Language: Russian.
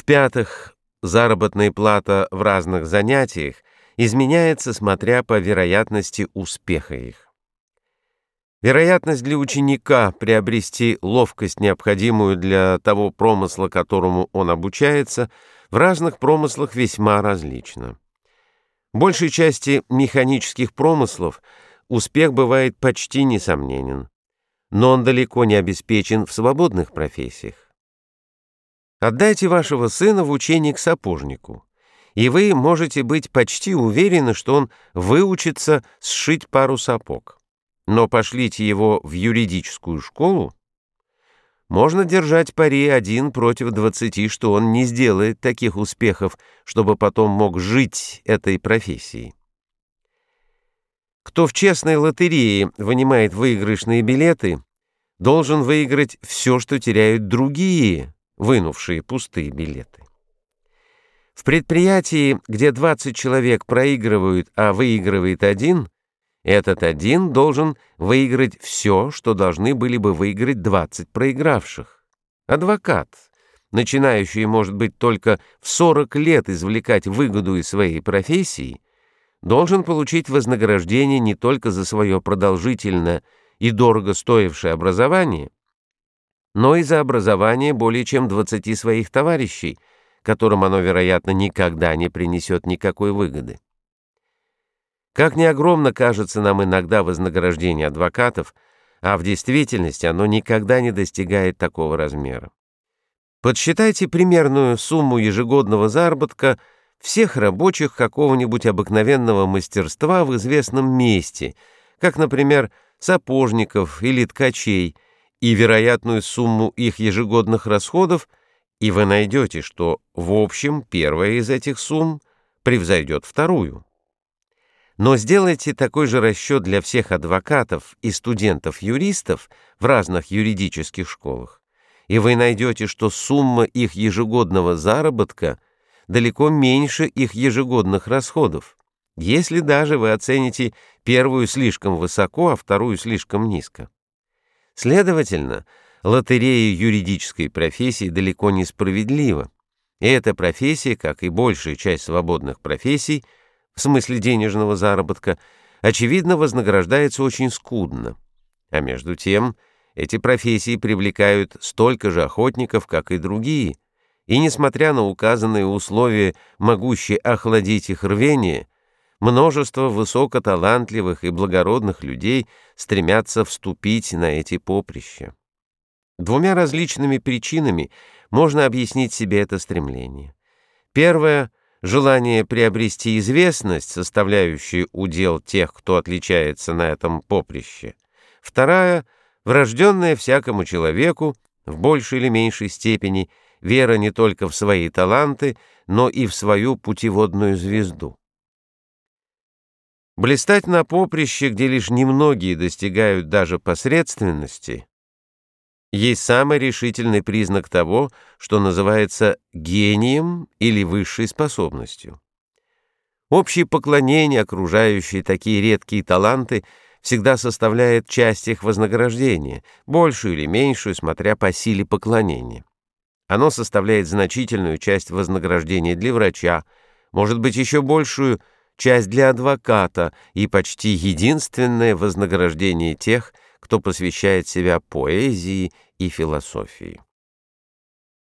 В-пятых, заработная плата в разных занятиях изменяется, смотря по вероятности успеха их. Вероятность для ученика приобрести ловкость, необходимую для того промысла, которому он обучается, в разных промыслах весьма различна. В большей части механических промыслов успех бывает почти несомненен, но он далеко не обеспечен в свободных профессиях. Отдайте вашего сына в учение к сапожнику, и вы можете быть почти уверены, что он выучится сшить пару сапог. Но пошлите его в юридическую школу, можно держать пари один против двадцати, что он не сделает таких успехов, чтобы потом мог жить этой профессией. Кто в честной лотерее вынимает выигрышные билеты, должен выиграть все, что теряют другие, вынувшие пустые билеты. В предприятии, где 20 человек проигрывают, а выигрывает один, этот один должен выиграть все, что должны были бы выиграть 20 проигравших. Адвокат, начинающий, может быть, только в 40 лет извлекать выгоду из своей профессии, должен получить вознаграждение не только за свое продолжительное и дорого стоившее образование, но и за образование более чем 20 своих товарищей, которым оно, вероятно, никогда не принесет никакой выгоды. Как ни огромно кажется нам иногда вознаграждение адвокатов, а в действительности оно никогда не достигает такого размера. Подсчитайте примерную сумму ежегодного заработка всех рабочих какого-нибудь обыкновенного мастерства в известном месте, как, например, сапожников или ткачей, и вероятную сумму их ежегодных расходов, и вы найдете, что в общем первая из этих сумм превзойдет вторую. Но сделайте такой же расчет для всех адвокатов и студентов-юристов в разных юридических школах, и вы найдете, что сумма их ежегодного заработка далеко меньше их ежегодных расходов, если даже вы оцените первую слишком высоко, а вторую слишком низко. Следовательно, лотерея юридической профессии далеко не справедлива, и эта профессия, как и большая часть свободных профессий, в смысле денежного заработка, очевидно, вознаграждается очень скудно. А между тем, эти профессии привлекают столько же охотников, как и другие, и, несмотря на указанные условия, могущие охладить их рвение, множество высокоталантливых и благородных людей стремятся вступить на эти поприща. Двумя различными причинами можно объяснить себе это стремление. Первое — желание приобрести известность, составляющую удел тех, кто отличается на этом поприще. Вторая — врожденная всякому человеку, в большей или меньшей степени, вера не только в свои таланты, но и в свою путеводную звезду. Блистать на поприще, где лишь немногие достигают даже посредственности — есть самый решительный признак того, что называется гением или высшей способностью. Общее поклонение, окружающее такие редкие таланты, всегда составляет часть их вознаграждения, большую или меньшую, смотря по силе поклонения. Оно составляет значительную часть вознаграждения для врача, может быть, еще большую часть для адвоката и почти единственное вознаграждение тех, кто посвящает себя поэзии и философии.